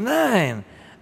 Nein,